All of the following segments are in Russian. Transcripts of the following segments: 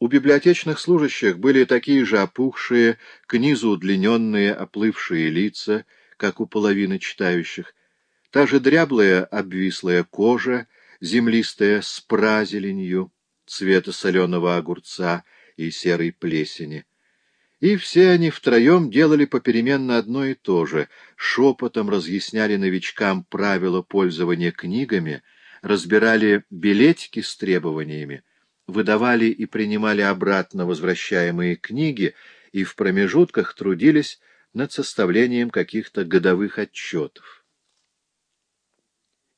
У библиотечных служащих были такие же опухшие, к низу удлиненные, оплывшие лица, как у половины читающих, та же дряблая обвислая кожа, землистая с празеленью, цвета соленого огурца и серой плесени. И все они втроем делали попеременно одно и то же, шепотом разъясняли новичкам правила пользования книгами, разбирали билетики с требованиями, выдавали и принимали обратно возвращаемые книги и в промежутках трудились над составлением каких-то годовых отчетов.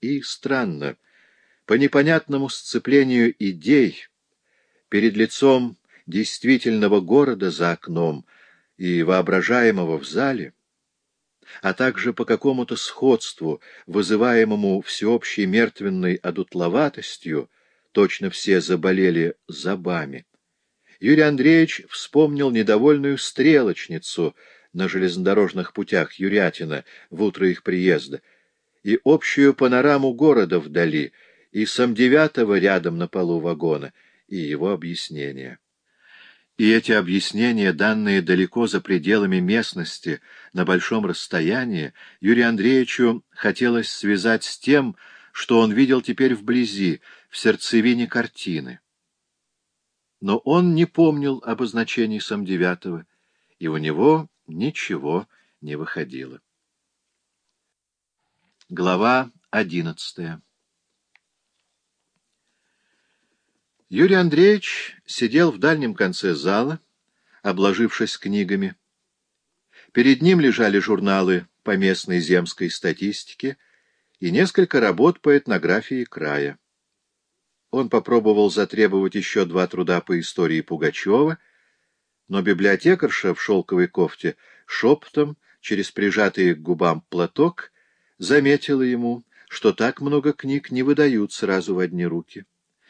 И странно, по непонятному сцеплению идей, перед лицом действительного города за окном и воображаемого в зале, а также по какому-то сходству, вызываемому всеобщей мертвенной одутловатостью, точно все заболели зубами. Юрий Андреевич вспомнил недовольную стрелочницу на железнодорожных путях Юрятина в утро их приезда и общую панораму города вдали, и сам девятого рядом на полу вагона, и его объяснения. И эти объяснения, данные далеко за пределами местности, на большом расстоянии, Юрию Андреевичу хотелось связать с тем, что он видел теперь вблизи, в сердцевине картины. Но он не помнил обозначений Самдевятого, и у него ничего не выходило. Глава одиннадцатая Юрий Андреевич сидел в дальнем конце зала, обложившись книгами. Перед ним лежали журналы по местной земской статистике и несколько работ по этнографии края. Он попробовал затребовать еще два труда по истории Пугачева, но библиотекарша в шелковой кофте шепотом, через прижатый к губам платок, заметила ему, что так много книг не выдают сразу в одни руки,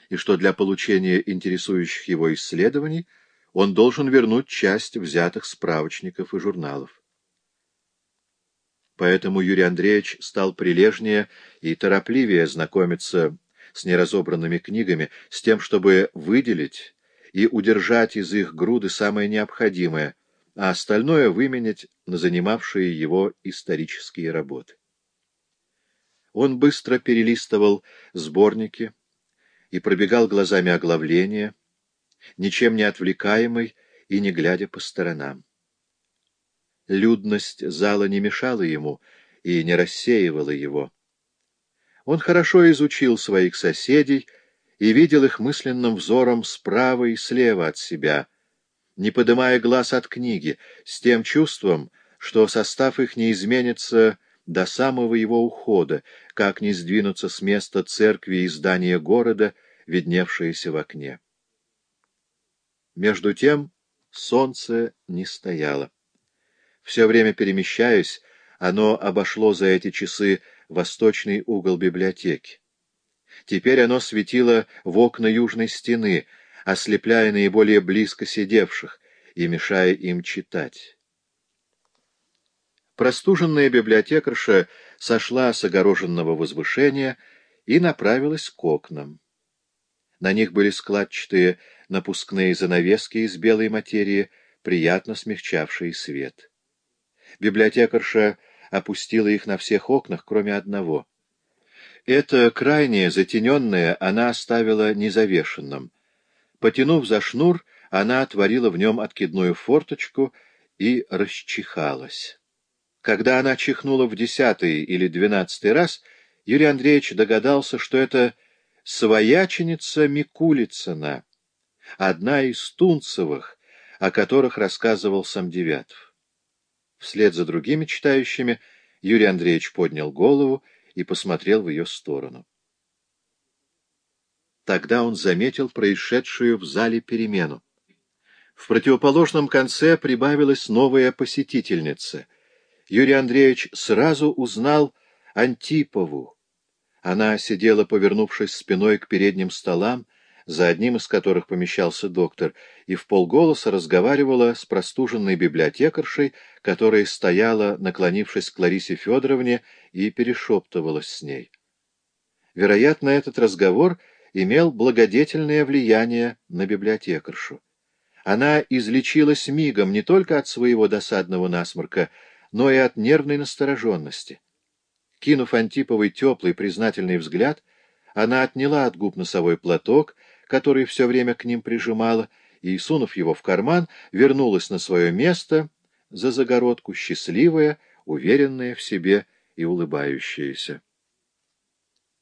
и что для получения интересующих его исследований он должен вернуть часть взятых справочников и журналов. Поэтому Юрий Андреевич стал прилежнее и торопливее знакомиться с неразобранными книгами, с тем, чтобы выделить и удержать из их груды самое необходимое, а остальное выменять на занимавшие его исторические работы. Он быстро перелистывал сборники и пробегал глазами оглавления, ничем не отвлекаемый и не глядя по сторонам. Людность зала не мешала ему и не рассеивала его. Он хорошо изучил своих соседей и видел их мысленным взором справа и слева от себя, не поднимая глаз от книги, с тем чувством, что состав их не изменится до самого его ухода, как не сдвинуться с места церкви и здания города, видневшиеся в окне. Между тем солнце не стояло. Все время перемещаясь, оно обошло за эти часы восточный угол библиотеки. Теперь оно светило в окна южной стены, ослепляя наиболее близко сидевших и мешая им читать. Простуженная библиотекарша сошла с огороженного возвышения и направилась к окнам. На них были складчатые напускные занавески из белой материи, приятно смягчавшие свет. Библиотекарша опустила их на всех окнах, кроме одного. Это крайнее, затененное, она оставила незавешенным. Потянув за шнур, она отворила в нем откидную форточку и расчихалась. Когда она чихнула в десятый или двенадцатый раз, Юрий Андреевич догадался, что это свояченица Микулицына, одна из Тунцевых, о которых рассказывал сам Девятов. Вслед за другими читающими Юрий Андреевич поднял голову и посмотрел в ее сторону. Тогда он заметил происшедшую в зале перемену. В противоположном конце прибавилась новая посетительница. Юрий Андреевич сразу узнал Антипову. Она сидела, повернувшись спиной к передним столам, за одним из которых помещался доктор, и в полголоса разговаривала с простуженной библиотекаршей, которая стояла, наклонившись к Ларисе Федоровне, и перешептывалась с ней. Вероятно, этот разговор имел благодетельное влияние на библиотекаршу. Она излечилась мигом не только от своего досадного насморка, но и от нервной настороженности. Кинув Антиповой теплый признательный взгляд, она отняла от губ носовой платок, который все время к ним прижимала, и, сунув его в карман, вернулась на свое место за загородку, счастливая, уверенная в себе и улыбающаяся.